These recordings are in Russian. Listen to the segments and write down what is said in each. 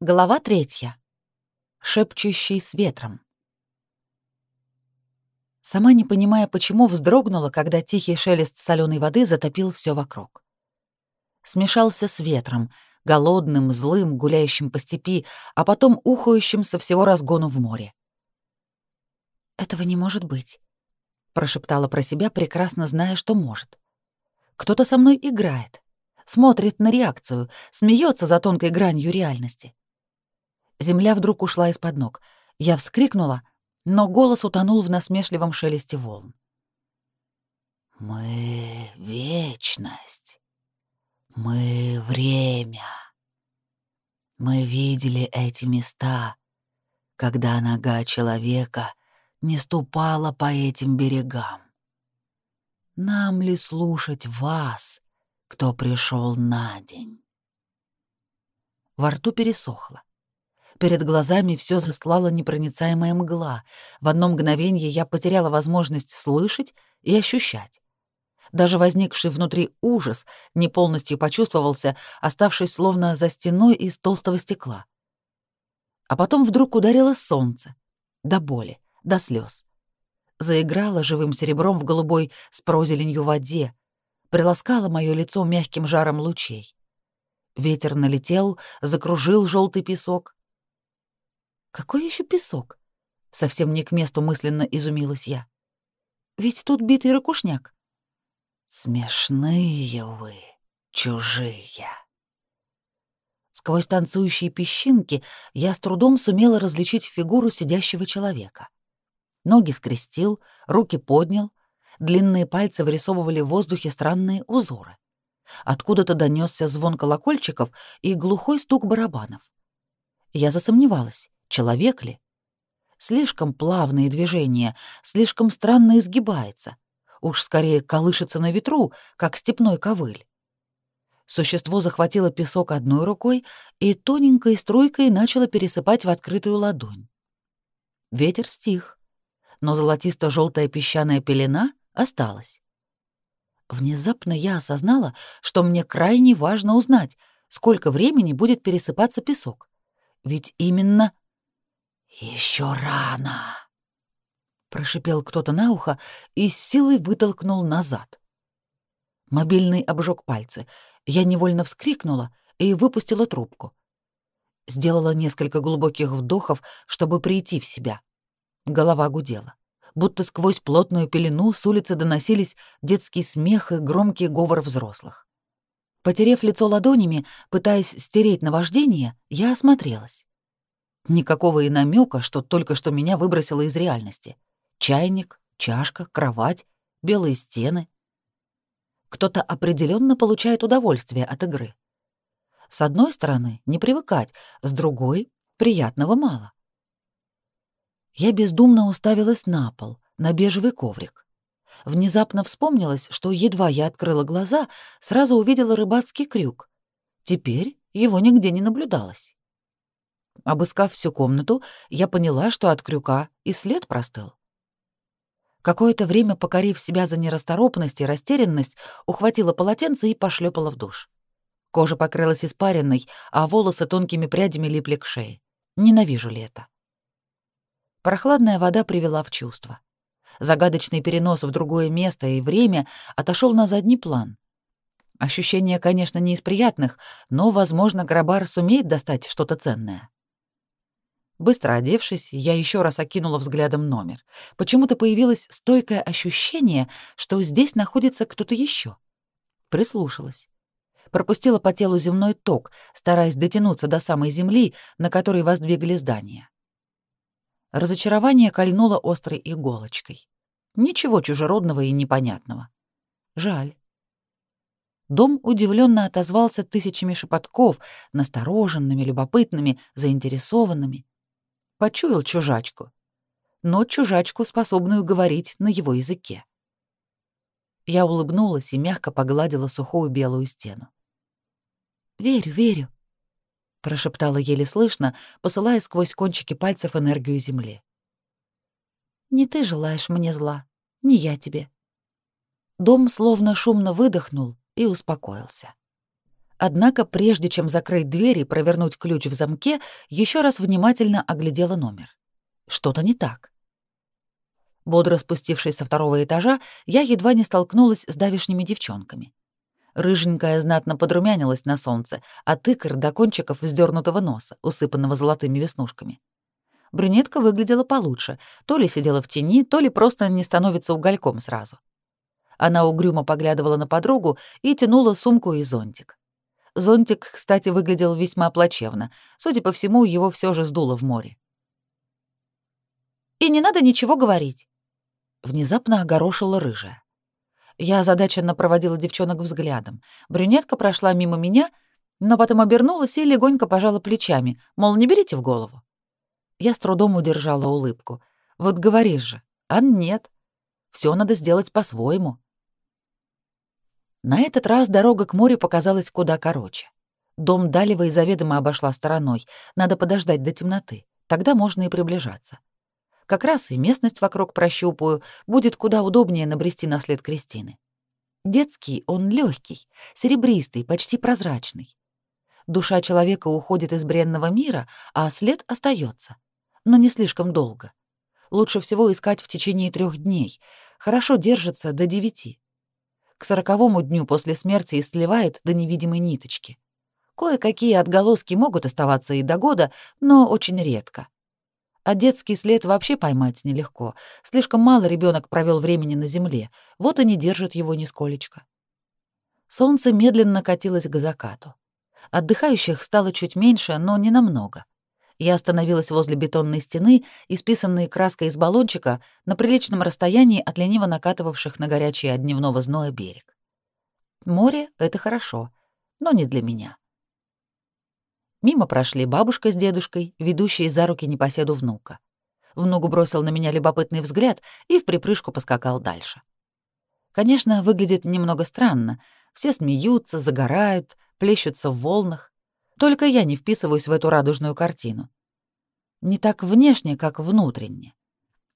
Глава третья. Шепчущий с ветром. Сама не понимая, почему вздрогнула, когда тихий шелест соленой воды затопил все вокруг. Смешался с ветром, голодным, злым, гуляющим по степи, а потом ухающим со всего разгону в море. «Этого не может быть», — прошептала про себя, прекрасно зная, что может. «Кто-то со мной играет, смотрит на реакцию, смеется за тонкой гранью реальности». Земля вдруг ушла из-под ног. Я вскрикнула, но голос утонул в насмешливом шелесте волн. «Мы — вечность. Мы — время. Мы видели эти места, когда нога человека не ступала по этим берегам. Нам ли слушать вас, кто пришел на день?» Во рту пересохло. Перед глазами все застлала непроницаемая мгла. В одно мгновение я потеряла возможность слышать и ощущать. Даже возникший внутри ужас не полностью почувствовался, оставшись словно за стеной из толстого стекла. А потом вдруг ударило солнце. До боли, до слез. Заиграло живым серебром в голубой с прозеленью воде, приласкало мое лицо мягким жаром лучей. Ветер налетел, закружил желтый песок, какой еще песок? Совсем не к месту мысленно изумилась я. Ведь тут битый ракушняк. Смешные вы, чужие. Сквозь танцующие песчинки я с трудом сумела различить фигуру сидящего человека. Ноги скрестил, руки поднял, длинные пальцы вырисовывали в воздухе странные узоры. Откуда-то донесся звон колокольчиков и глухой стук барабанов. Я засомневалась человек ли? Слишком плавные движения, слишком странно изгибается. Уж скорее колышется на ветру, как степной ковыль. Существо захватило песок одной рукой и тоненькой струйкой начало пересыпать в открытую ладонь. Ветер стих, но золотисто желтая песчаная пелена осталась. Внезапно я осознала, что мне крайне важно узнать, сколько времени будет пересыпаться песок. Ведь именно еще рано, прошипел кто-то на ухо и с силой вытолкнул назад. Мобильный обжег пальцы. Я невольно вскрикнула и выпустила трубку. Сделала несколько глубоких вдохов, чтобы прийти в себя. Голова гудела. Будто сквозь плотную пелену с улицы доносились детский смех и громкий говор взрослых. Потерев лицо ладонями, пытаясь стереть наваждение, я осмотрелась. Никакого и намека, что только что меня выбросило из реальности. Чайник, чашка, кровать, белые стены. Кто-то определенно получает удовольствие от игры. С одной стороны, не привыкать, с другой — приятного мало. Я бездумно уставилась на пол, на бежевый коврик. Внезапно вспомнилось, что едва я открыла глаза, сразу увидела рыбацкий крюк. Теперь его нигде не наблюдалось. Обыскав всю комнату, я поняла, что от крюка и след простыл. Какое-то время, покорив себя за нерасторопность и растерянность, ухватила полотенце и пошлепала в душ. Кожа покрылась испаренной, а волосы тонкими прядями липли к шее. Ненавижу лето. Прохладная вода привела в чувство. Загадочный перенос в другое место и время отошел на задний план. Ощущение, конечно, не из приятных, но, возможно, Грабар сумеет достать что-то ценное. Быстро одевшись, я еще раз окинула взглядом номер. Почему-то появилось стойкое ощущение, что здесь находится кто-то еще. Прислушалась. Пропустила по телу земной ток, стараясь дотянуться до самой земли, на которой воздвигли здание. Разочарование кольнуло острой иголочкой. Ничего чужеродного и непонятного. Жаль. Дом удивленно отозвался тысячами шепотков, настороженными, любопытными, заинтересованными почуял чужачку, но чужачку, способную говорить на его языке. Я улыбнулась и мягко погладила сухую белую стену. «Верю, верю», — прошептала еле слышно, посылая сквозь кончики пальцев энергию земли. «Не ты желаешь мне зла, не я тебе». Дом словно шумно выдохнул и успокоился. Однако, прежде чем закрыть дверь и провернуть ключ в замке, еще раз внимательно оглядела номер. Что-то не так. Бодро спустившись со второго этажа, я едва не столкнулась с давишними девчонками. Рыженькая знатно подрумянилась на солнце, а тыкр до кончиков вздернутого носа, усыпанного золотыми веснушками. Брюнетка выглядела получше, то ли сидела в тени, то ли просто не становится угольком сразу. Она угрюмо поглядывала на подругу и тянула сумку и зонтик. Зонтик, кстати, выглядел весьма плачевно. Судя по всему, его все же сдуло в море. «И не надо ничего говорить», — внезапно огорошила рыжая. Я озадаченно проводила девчонок взглядом. Брюнетка прошла мимо меня, но потом обернулась и легонько пожала плечами, мол, не берите в голову. Я с трудом удержала улыбку. Вот говоришь же, а нет. Все надо сделать по-своему. На этот раз дорога к морю показалась куда короче. Дом Далева и заведомо обошла стороной. Надо подождать до темноты. Тогда можно и приближаться. Как раз и местность вокруг прощупаю, будет куда удобнее набрести на след Кристины. Детский он легкий, серебристый, почти прозрачный. Душа человека уходит из бренного мира, а след остается, но не слишком долго. Лучше всего искать в течение трех дней. Хорошо держится до девяти к сороковому дню после смерти истлевает до невидимой ниточки. Кое-какие отголоски могут оставаться и до года, но очень редко. А детский след вообще поймать нелегко. Слишком мало ребенок провел времени на земле, вот и не держит его нисколечко. Солнце медленно катилось к закату. Отдыхающих стало чуть меньше, но не намного. Я остановилась возле бетонной стены, исписанной краской из баллончика, на приличном расстоянии от лениво накатывавших на горячий от дневного зноя берег. Море — это хорошо, но не для меня. Мимо прошли бабушка с дедушкой, ведущие за руки непоседу внука. Внук бросил на меня любопытный взгляд и в припрыжку поскакал дальше. Конечно, выглядит немного странно. Все смеются, загорают, плещутся в волнах. Только я не вписываюсь в эту радужную картину. Не так внешне, как внутренне.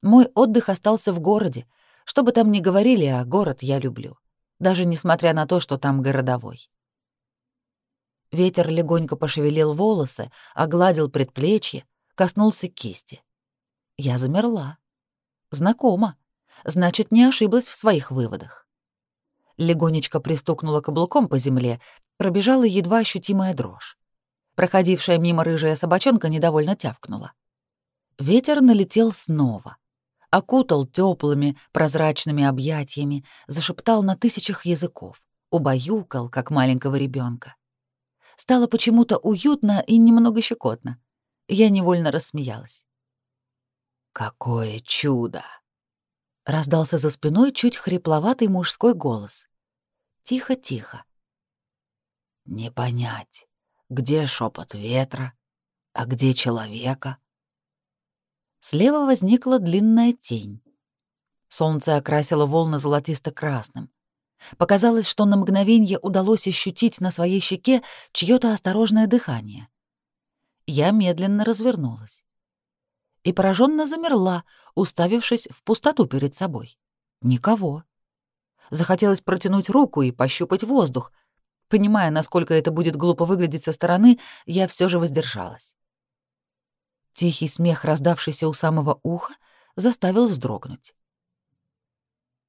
Мой отдых остался в городе. Что бы там ни говорили, а город я люблю. Даже несмотря на то, что там городовой. Ветер легонько пошевелил волосы, огладил предплечье, коснулся кисти. Я замерла. Знакомо. Значит, не ошиблась в своих выводах. Легонечко пристукнула каблуком по земле, пробежала едва ощутимая дрожь. Проходившая мимо рыжая собачонка недовольно тявкнула. Ветер налетел снова. Окутал теплыми, прозрачными объятиями, зашептал на тысячах языков, убаюкал, как маленького ребенка. Стало почему-то уютно и немного щекотно. Я невольно рассмеялась. «Какое чудо!» — раздался за спиной чуть хрипловатый мужской голос. Тихо-тихо. «Не понять, где шепот ветра, а где человека. Слева возникла длинная тень. Солнце окрасило волны золотисто-красным. Показалось, что на мгновение удалось ощутить на своей щеке чьё-то осторожное дыхание. Я медленно развернулась. И пораженно замерла, уставившись в пустоту перед собой. Никого. Захотелось протянуть руку и пощупать воздух, Понимая, насколько это будет глупо выглядеть со стороны, я все же воздержалась. Тихий смех, раздавшийся у самого уха, заставил вздрогнуть.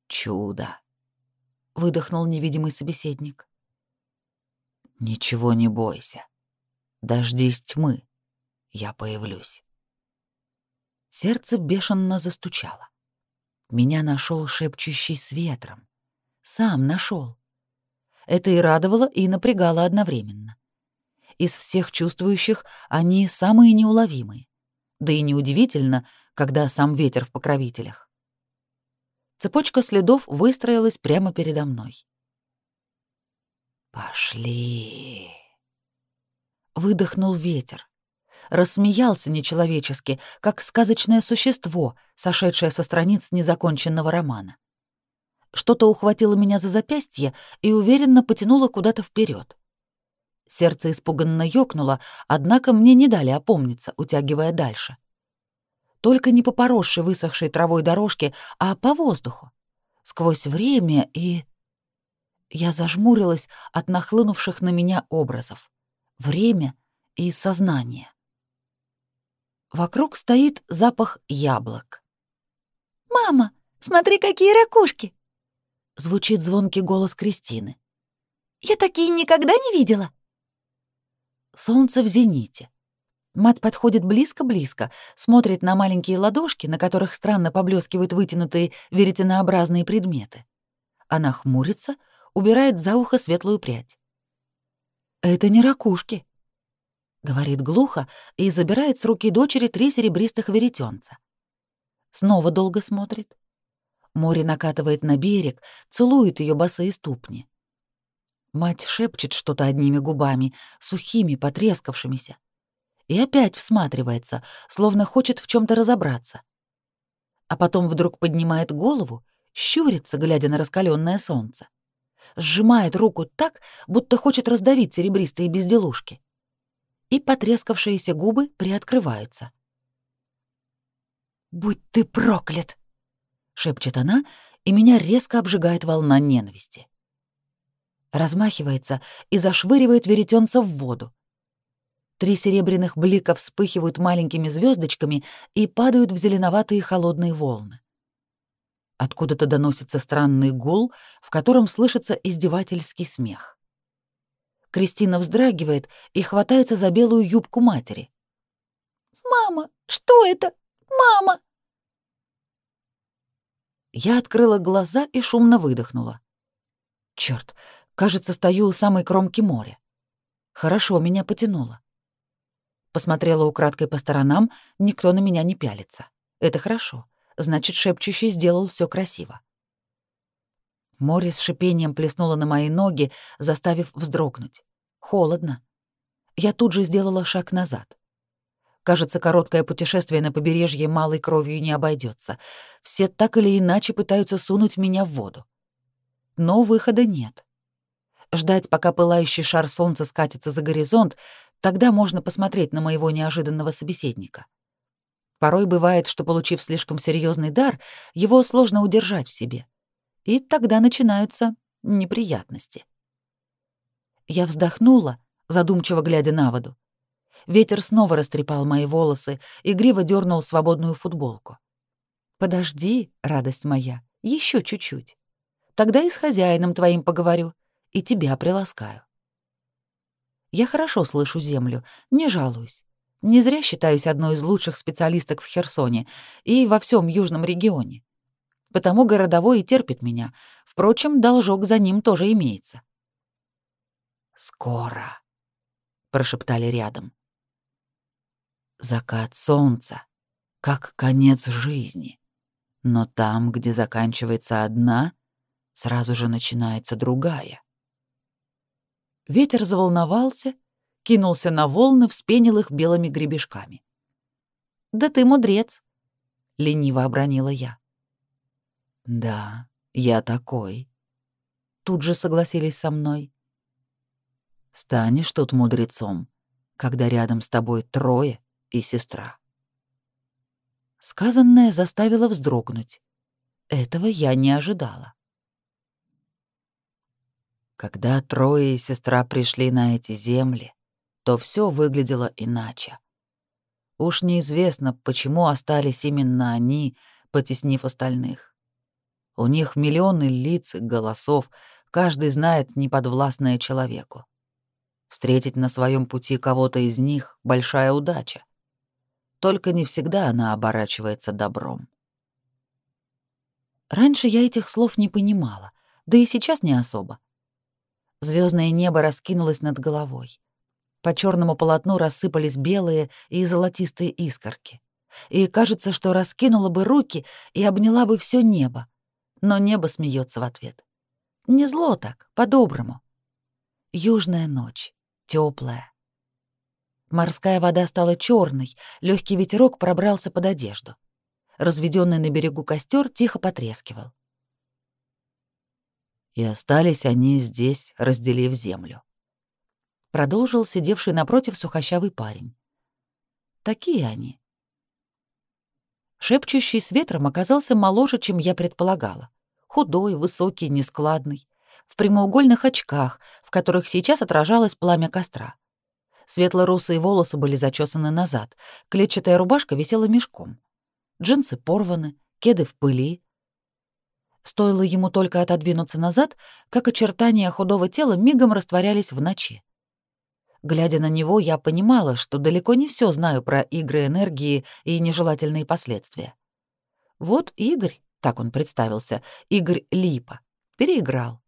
«Чудо!» — выдохнул невидимый собеседник. «Ничего не бойся. Дождись тьмы. Я появлюсь». Сердце бешено застучало. Меня нашел шепчущий с ветром. Сам нашел. Это и радовало, и напрягало одновременно. Из всех чувствующих они самые неуловимые. Да и неудивительно, когда сам ветер в покровителях. Цепочка следов выстроилась прямо передо мной. «Пошли!» Выдохнул ветер. Рассмеялся нечеловечески, как сказочное существо, сошедшее со страниц незаконченного романа. Что-то ухватило меня за запястье и уверенно потянуло куда-то вперед. Сердце испуганно ёкнуло, однако мне не дали опомниться, утягивая дальше. Только не по поросшей высохшей травой дорожке, а по воздуху. Сквозь время и... Я зажмурилась от нахлынувших на меня образов. Время и сознание. Вокруг стоит запах яблок. «Мама, смотри, какие ракушки!» Звучит звонкий голос Кристины. «Я такие никогда не видела!» Солнце в зените. Мат подходит близко-близко, смотрит на маленькие ладошки, на которых странно поблескивают вытянутые веретенообразные предметы. Она хмурится, убирает за ухо светлую прядь. «Это не ракушки», — говорит глухо и забирает с руки дочери три серебристых веретенца. Снова долго смотрит. Море накатывает на берег, целует ее босые ступни. Мать шепчет что-то одними губами, сухими, потрескавшимися и опять всматривается, словно хочет в чем то разобраться. А потом вдруг поднимает голову, щурится, глядя на раскаленное солнце. Сжимает руку так, будто хочет раздавить серебристые безделушки. И потрескавшиеся губы приоткрываются. «Будь ты проклят!» — шепчет она, и меня резко обжигает волна ненависти. Размахивается и зашвыривает веретенца в воду, Три серебряных блика вспыхивают маленькими звездочками и падают в зеленоватые холодные волны. Откуда-то доносится странный гул, в котором слышится издевательский смех. Кристина вздрагивает и хватается за белую юбку матери. «Мама, что это? Мама!» Я открыла глаза и шумно выдохнула. Черт, кажется, стою у самой кромки моря. Хорошо меня потянуло. Посмотрела украдкой по сторонам, никто на меня не пялится. Это хорошо. Значит, шепчущий сделал все красиво. Море с шипением плеснуло на мои ноги, заставив вздрогнуть. Холодно. Я тут же сделала шаг назад. Кажется, короткое путешествие на побережье малой кровью не обойдется. Все так или иначе пытаются сунуть меня в воду. Но выхода нет. Ждать, пока пылающий шар солнца скатится за горизонт, Тогда можно посмотреть на моего неожиданного собеседника. Порой бывает, что, получив слишком серьезный дар, его сложно удержать в себе. И тогда начинаются неприятности. Я вздохнула, задумчиво глядя на воду. Ветер снова растрепал мои волосы, игриво дернул свободную футболку. «Подожди, радость моя, еще чуть-чуть. Тогда и с хозяином твоим поговорю, и тебя приласкаю». Я хорошо слышу землю, не жалуюсь. Не зря считаюсь одной из лучших специалисток в Херсоне и во всем южном регионе. Потому городовой и терпит меня. Впрочем, должок за ним тоже имеется. «Скоро», — прошептали рядом. «Закат солнца, как конец жизни. Но там, где заканчивается одна, сразу же начинается другая». Ветер заволновался, кинулся на волны, вспенил их белыми гребешками. «Да ты мудрец», — лениво обронила я. «Да, я такой», — тут же согласились со мной. «Станешь тут мудрецом, когда рядом с тобой трое и сестра». Сказанное заставило вздрогнуть. Этого я не ожидала. Когда трое и сестра пришли на эти земли, то все выглядело иначе. Уж неизвестно, почему остались именно они, потеснив остальных. У них миллионы лиц и голосов, каждый знает неподвластное человеку. Встретить на своем пути кого-то из них — большая удача. Только не всегда она оборачивается добром. Раньше я этих слов не понимала, да и сейчас не особо. Звездное небо раскинулось над головой. По черному полотну рассыпались белые и золотистые искорки. И кажется, что раскинула бы руки и обняла бы все небо. Но небо смеется в ответ. Не зло так, по-доброму. Южная ночь, теплая. Морская вода стала черной, легкий ветерок пробрался под одежду. Разведенный на берегу костер тихо потрескивал. И остались они здесь, разделив землю. Продолжил сидевший напротив сухощавый парень. Такие они. Шепчущий с ветром оказался моложе, чем я предполагала. Худой, высокий, нескладный. в прямоугольных очках, в которых сейчас отражалось пламя костра. Светло-русые волосы были зачесаны назад, клетчатая рубашка висела мешком. Джинсы порваны, кеды в пыли. Стоило ему только отодвинуться назад, как очертания худого тела мигом растворялись в ночи. Глядя на него, я понимала, что далеко не все знаю про игры энергии и нежелательные последствия. Вот Игорь, так он представился, Игорь Липа, переиграл.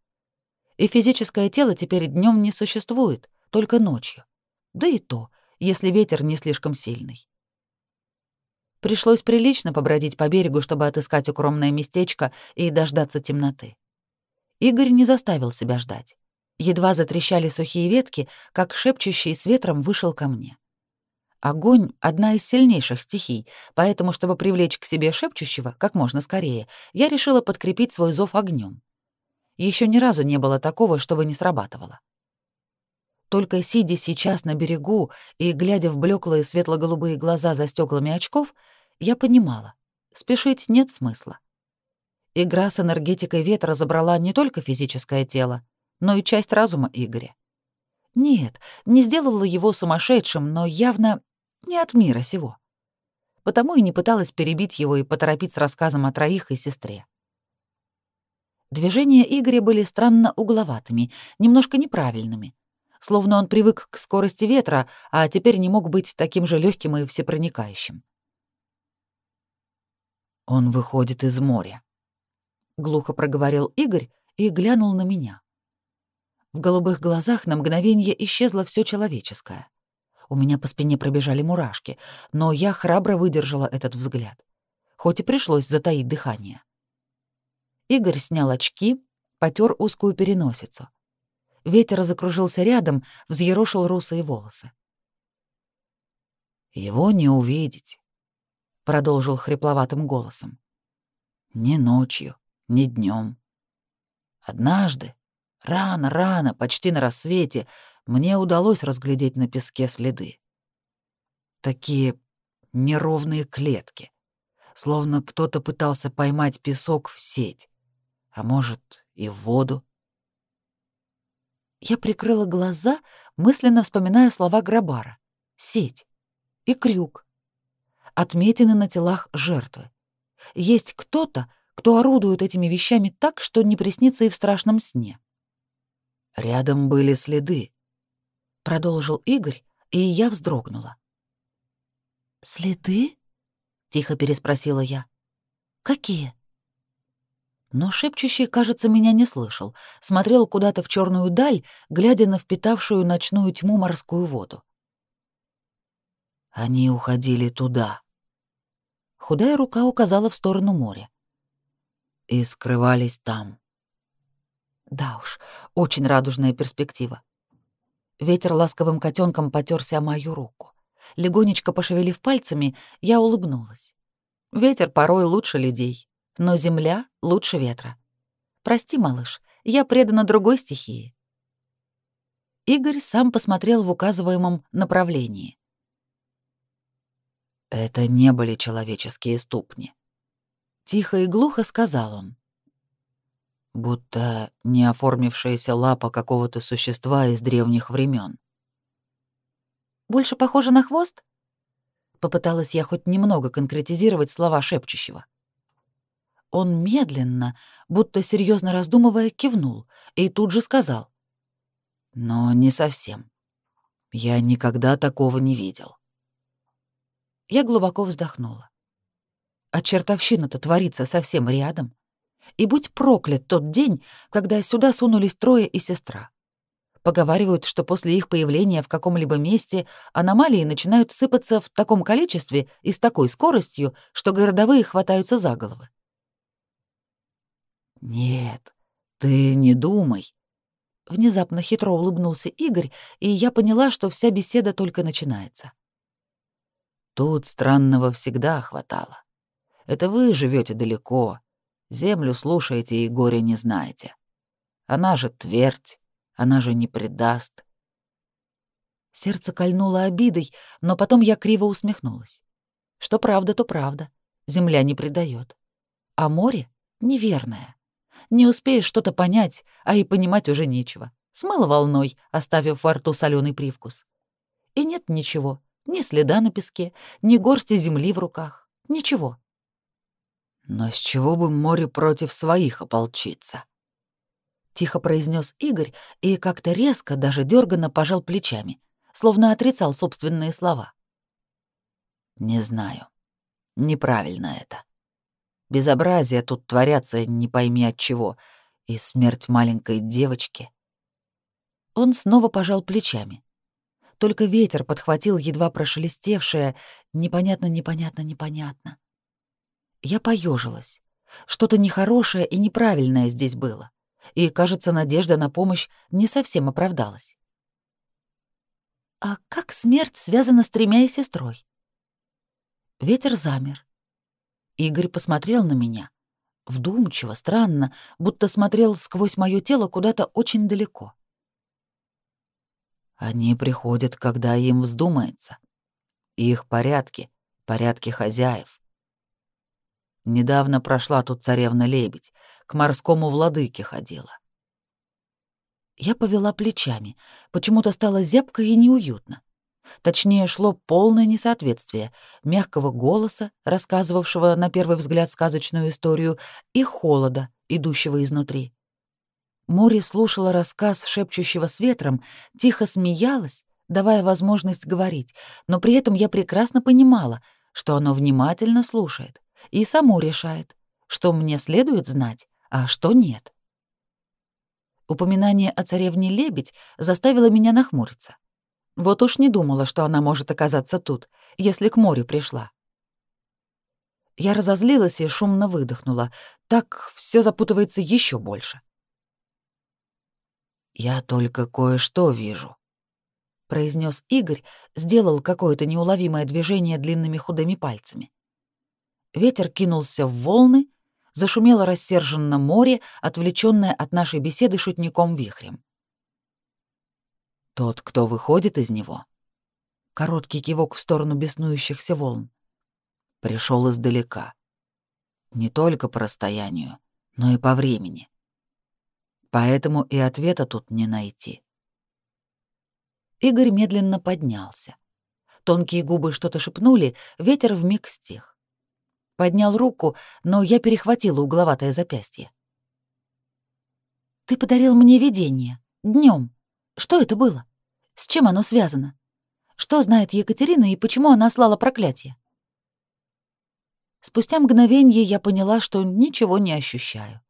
И физическое тело теперь днем не существует, только ночью. Да и то, если ветер не слишком сильный. Пришлось прилично побродить по берегу, чтобы отыскать укромное местечко и дождаться темноты. Игорь не заставил себя ждать. Едва затрещали сухие ветки, как шепчущий с ветром вышел ко мне. Огонь — одна из сильнейших стихий, поэтому, чтобы привлечь к себе шепчущего как можно скорее, я решила подкрепить свой зов огнем. Еще ни разу не было такого, чтобы не срабатывало. Только сидя сейчас на берегу и глядя в блеклые светло-голубые глаза за стеклами очков, я понимала, спешить нет смысла. Игра с энергетикой ветра забрала не только физическое тело, но и часть разума Игоря. Нет, не сделала его сумасшедшим, но явно не от мира сего. Потому и не пыталась перебить его и поторопить с рассказом о троих и сестре. Движения Игоря были странно угловатыми, немножко неправильными, словно он привык к скорости ветра, а теперь не мог быть таким же легким и всепроникающим. «Он выходит из моря», — глухо проговорил Игорь и глянул на меня. В голубых глазах на мгновение исчезло все человеческое. У меня по спине пробежали мурашки, но я храбро выдержала этот взгляд, хоть и пришлось затаить дыхание. Игорь снял очки, потер узкую переносицу. Ветер закружился рядом, взъерошил русые волосы. «Его не увидеть», — продолжил хрипловатым голосом. «Ни ночью, ни днем. Однажды, Рано-рано, почти на рассвете, мне удалось разглядеть на песке следы. Такие неровные клетки, словно кто-то пытался поймать песок в сеть, а может, и в воду. Я прикрыла глаза, мысленно вспоминая слова Грабара. Сеть и крюк. Отметины на телах жертвы. Есть кто-то, кто орудует этими вещами так, что не приснится и в страшном сне. Рядом были следы, продолжил Игорь, и я вздрогнула. Следы? тихо переспросила я. Какие? Но шепчущий, кажется, меня не слышал, смотрел куда-то в черную даль, глядя на впитавшую ночную тьму морскую воду. Они уходили туда. Худая рука указала в сторону моря. И скрывались там. Да уж, очень радужная перспектива. Ветер ласковым котенком потерся о мою руку. Легонечко пошевелив пальцами, я улыбнулась. Ветер порой лучше людей, но земля лучше ветра. Прости, малыш, я предана другой стихии. Игорь сам посмотрел в указываемом направлении. Это не были человеческие ступни. Тихо и глухо сказал он будто не оформившаяся лапа какого-то существа из древних времен. «Больше похоже на хвост?» Попыталась я хоть немного конкретизировать слова шепчущего. Он медленно, будто серьезно раздумывая, кивнул и тут же сказал. «Но не совсем. Я никогда такого не видел». Я глубоко вздохнула. А чертовщина-то творится совсем рядом. И будь проклят тот день, когда сюда сунулись трое и сестра. Поговаривают, что после их появления в каком-либо месте аномалии начинают сыпаться в таком количестве и с такой скоростью, что городовые хватаются за головы. «Нет, ты не думай», — внезапно хитро улыбнулся Игорь, и я поняла, что вся беседа только начинается. «Тут странного всегда хватало. Это вы живете далеко, Землю слушаете и горя не знаете. Она же твердь, она же не предаст. Сердце кольнуло обидой, но потом я криво усмехнулась. Что правда, то правда. Земля не предает. А море неверное. Не успеешь что-то понять, а и понимать уже нечего. Смыло волной, оставив во рту соленый привкус. И нет ничего, ни следа на песке, ни горсти земли в руках, ничего. Но с чего бы море против своих ополчиться? Тихо произнес Игорь и как-то резко, даже дёрганно пожал плечами, словно отрицал собственные слова. Не знаю. Неправильно это. Безобразие тут творятся не пойми от чего, и смерть маленькой девочки. Он снова пожал плечами. Только ветер подхватил едва прошелестевшее «непонятно, непонятно, непонятно». Я поежилась. Что-то нехорошее и неправильное здесь было. И, кажется, надежда на помощь не совсем оправдалась. «А как смерть связана с тремя и сестрой?» Ветер замер. Игорь посмотрел на меня. Вдумчиво, странно, будто смотрел сквозь моё тело куда-то очень далеко. Они приходят, когда им вздумается. Их порядки, порядки хозяев. Недавно прошла тут царевна-лебедь, к морскому владыке ходила. Я повела плечами, почему-то стало зябко и неуютно. Точнее, шло полное несоответствие мягкого голоса, рассказывавшего на первый взгляд сказочную историю, и холода, идущего изнутри. Море слушало рассказ шепчущего с ветром, тихо смеялось, давая возможность говорить, но при этом я прекрасно понимала, что оно внимательно слушает и само решает, что мне следует знать, а что нет. Упоминание о царевне Лебедь заставило меня нахмуриться. Вот уж не думала, что она может оказаться тут, если к морю пришла. Я разозлилась и шумно выдохнула. Так все запутывается еще больше. «Я только кое-что вижу», — произнес Игорь, сделал какое-то неуловимое движение длинными худыми пальцами. Ветер кинулся в волны, зашумело рассерженно море, отвлечённое от нашей беседы шутником вихрем. Тот, кто выходит из него. Короткий кивок в сторону беснующихся волн. Пришел издалека. Не только по расстоянию, но и по времени. Поэтому и ответа тут не найти. Игорь медленно поднялся. Тонкие губы что-то шепнули, ветер вмиг стих. Поднял руку, но я перехватила угловатое запястье. «Ты подарил мне видение. днем. Что это было? С чем оно связано? Что знает Екатерина и почему она слала проклятие? Спустя мгновение я поняла, что ничего не ощущаю.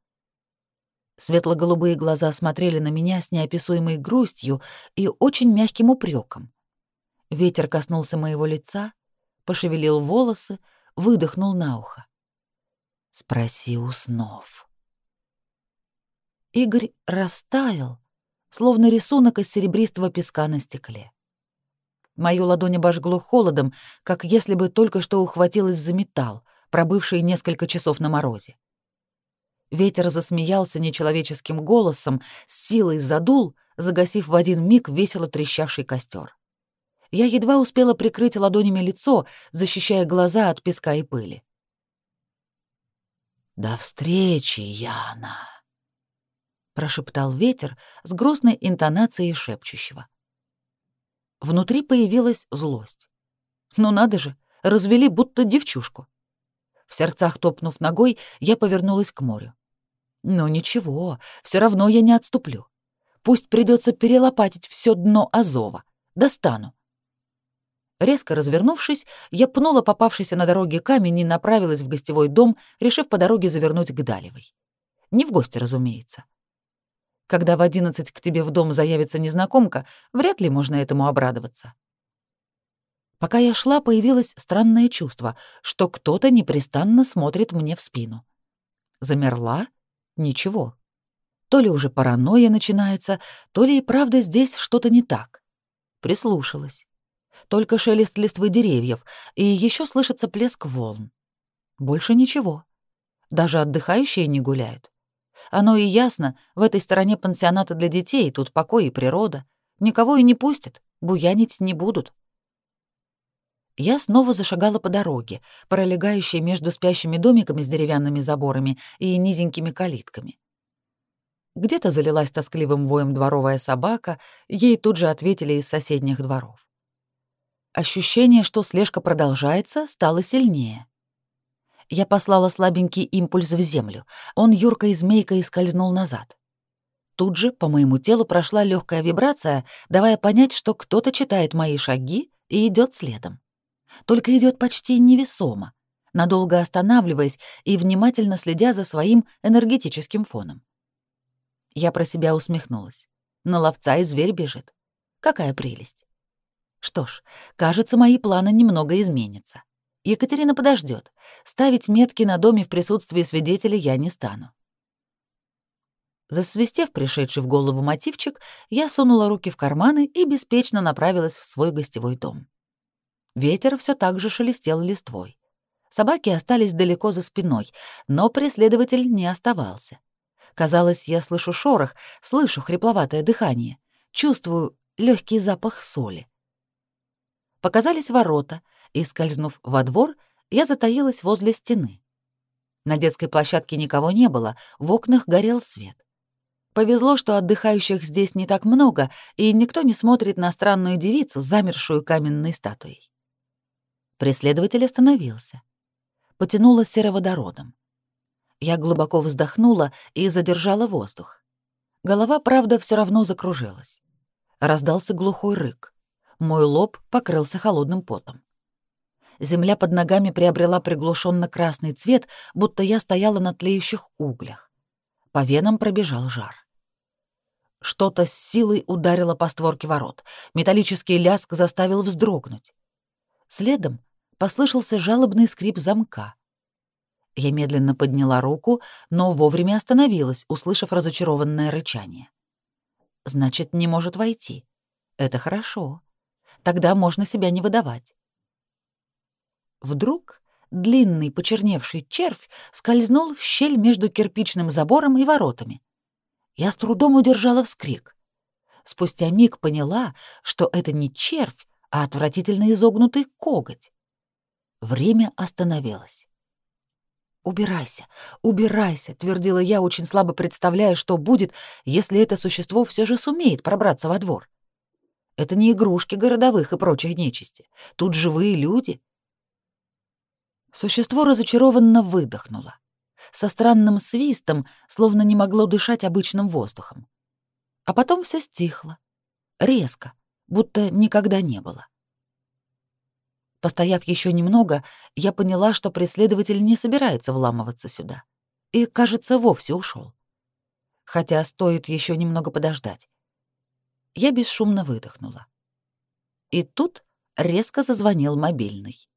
Светло-голубые глаза смотрели на меня с неописуемой грустью и очень мягким упреком. Ветер коснулся моего лица, пошевелил волосы, выдохнул на ухо. «Спроси у снов». Игорь растаял, словно рисунок из серебристого песка на стекле. Мою ладонь обожгло холодом, как если бы только что ухватилась за металл, пробывший несколько часов на морозе. Ветер засмеялся нечеловеческим голосом, с силой задул, загасив в один миг весело трещавший костер. Я едва успела прикрыть ладонями лицо, защищая глаза от песка и пыли. «До встречи, Яна!» Прошептал ветер с грустной интонацией шепчущего. Внутри появилась злость. Ну надо же, развели будто девчушку. В сердцах топнув ногой, я повернулась к морю. Но ничего, все равно я не отступлю. Пусть придется перелопатить все дно Азова. Достану. Резко развернувшись, я пнула попавшийся на дороге камень и направилась в гостевой дом, решив по дороге завернуть к Далевой. Не в гости, разумеется. Когда в одиннадцать к тебе в дом заявится незнакомка, вряд ли можно этому обрадоваться. Пока я шла, появилось странное чувство, что кто-то непрестанно смотрит мне в спину. Замерла? Ничего. То ли уже паранойя начинается, то ли и правда здесь что-то не так. Прислушалась. Только шелест листвы деревьев, и еще слышится плеск волн. Больше ничего. Даже отдыхающие не гуляют. Оно и ясно, в этой стороне пансионата для детей, тут покой и природа. Никого и не пустят, буянить не будут. Я снова зашагала по дороге, пролегающей между спящими домиками с деревянными заборами и низенькими калитками. Где-то залилась тоскливым воем дворовая собака, ей тут же ответили из соседних дворов. Ощущение, что слежка продолжается, стало сильнее. Я послала слабенький импульс в землю. Он юркой змейкой скользнул назад. Тут же по моему телу прошла легкая вибрация, давая понять, что кто-то читает мои шаги и идет следом. Только идет почти невесомо, надолго останавливаясь и внимательно следя за своим энергетическим фоном. Я про себя усмехнулась. На ловца и зверь бежит. Какая прелесть. Что ж, кажется, мои планы немного изменятся. Екатерина подождет. Ставить метки на доме в присутствии свидетелей я не стану. Засвистев пришедший в голову мотивчик, я сунула руки в карманы и беспечно направилась в свой гостевой дом. Ветер все так же шелестел листвой. Собаки остались далеко за спиной, но преследователь не оставался. Казалось, я слышу шорох, слышу хрипловатое дыхание, чувствую легкий запах соли. Показались ворота, и, скользнув во двор, я затаилась возле стены. На детской площадке никого не было, в окнах горел свет. Повезло, что отдыхающих здесь не так много, и никто не смотрит на странную девицу, замершую каменной статуей. Преследователь остановился. Потянуло сероводородом. Я глубоко вздохнула и задержала воздух. Голова, правда, все равно закружилась. Раздался глухой рык. Мой лоб покрылся холодным потом. Земля под ногами приобрела приглушенно красный цвет, будто я стояла на тлеющих углях. По венам пробежал жар. Что-то с силой ударило по створке ворот. Металлический ляск заставил вздрогнуть. Следом послышался жалобный скрип замка. Я медленно подняла руку, но вовремя остановилась, услышав разочарованное рычание. Значит, не может войти. Это хорошо. Тогда можно себя не выдавать. Вдруг длинный почерневший червь скользнул в щель между кирпичным забором и воротами. Я с трудом удержала вскрик. Спустя миг поняла, что это не червь, а отвратительно изогнутый коготь. Время остановилось. «Убирайся, убирайся», — твердила я, очень слабо представляя, что будет, если это существо все же сумеет пробраться во двор. Это не игрушки городовых и прочей нечисти. Тут живые люди. Существо разочарованно выдохнуло. Со странным свистом, словно не могло дышать обычным воздухом. А потом все стихло. Резко, будто никогда не было. Постояв еще немного, я поняла, что преследователь не собирается вламываться сюда. И, кажется, вовсе ушел. Хотя стоит еще немного подождать. Я бесшумно выдохнула. И тут резко зазвонил мобильный.